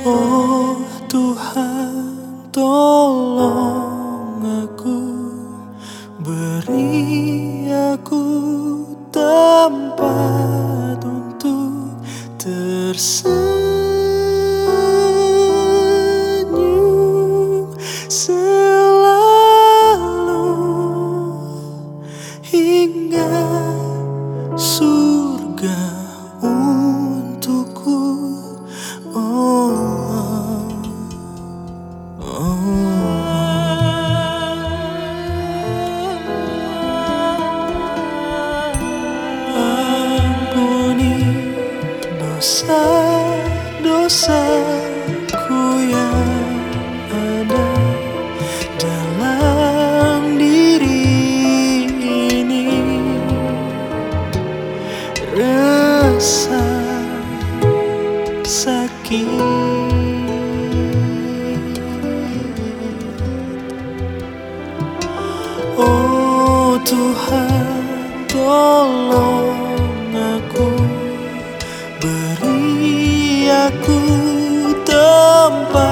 Oh Tuhan tolong aku. Beri aku tempat untuk tersenyum Selalu hingga dosa-dosaku yang ada dalam diri ini. Rasa sakit. Oh Tuhan tolong aku tempat